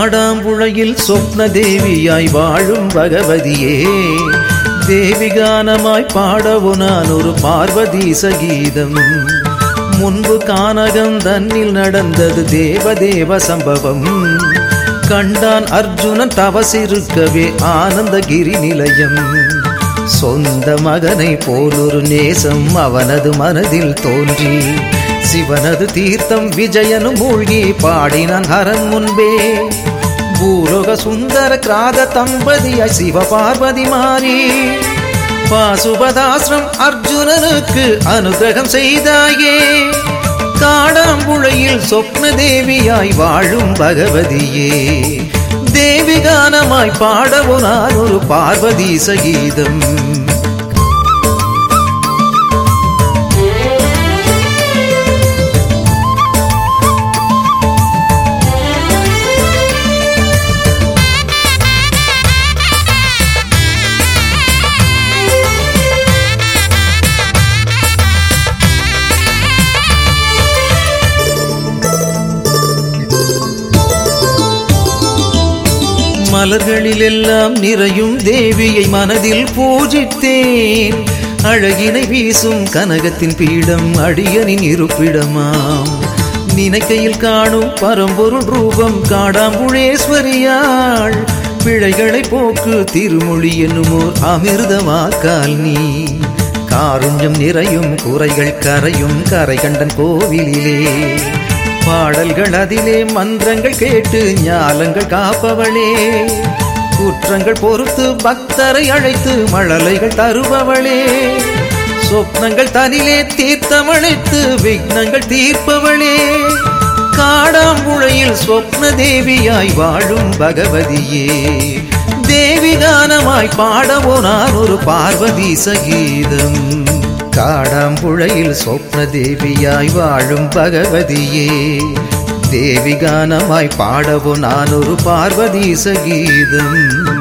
நாடாம்புழையில் சொப்ன தேவியாய் வாழும் பகவதியே. தேவிகானமாய் பாடவு நான் ஒரு பார்வதீச கீதம். முன்பு கானகம் தன்னில் நடந்தது தேவதேவ சம்பவம். கண்டான் அர்ஜுனன் தவசிருக்கவே ஆனந்தகிரி நிலையம். சொந்த மகனை போலொரு நேசம் அவனது மனதில் தோன்றி. சிவனது தீர்த்தம் விஜயனு மூழ்கி பாடினான் ஹரன் முன்பே. பூலோக சுந்தர கிராத தம்பதியாய் சிவ பார்வதி மாறி பாசுபதாசிரம் அர்ஜுனனுக்கு அனுகிரகம் செய்தாயே. காடாம்புழையில் சொப்ன தேவியாய் வாழும் பகவதியே. தேவிகானமாய் பாடவோ நான் ஒரு பார்வதி சகீதம். மலர்களில் எல்லாம் நிறையும் தேவியை மனதில் பூஜித்தேன். அழகினை வீசும் கனகத்தின் பீடம் அடியனின் இருப்பிடமாம். நினைக்கையில் காணும் பரம்பொருள் ரூபம் காடாம்புழேஸ்வரியாள் பிழைகளை போக்கு திருமொழி என்னுமோர் அமிர்தமாக்கால் நீ. காருண்யம் நிறையும் குறைகள் கரையும் கரை கண்டன் கோவிலிலே. பாடல்கள் அதிலே மந்திரங்கள் கேட்டு ஞாலங்கள் காப்பவளே. குற்றங்கள் பொறுத்து பக்தரை அழைத்து மழலைகள் தருபவளே. சொப்னங்கள் தனிலே தீர்த்தமழைத்து விக்னங்கள் தீர்ப்பவளே. காடாம்புழையில் சொப்ன தேவியாய் வாழும் பகவதியே. தேவிகானமாய் பாடவோ நான் ஒரு பார்வதி சகீதம். காடாம்புழையில் சொப்ன தேவியாய் வாழும் பகவதியே. தேவி கானமாய் பாடவோ நான் ஒரு பார்வதீச கீதம்.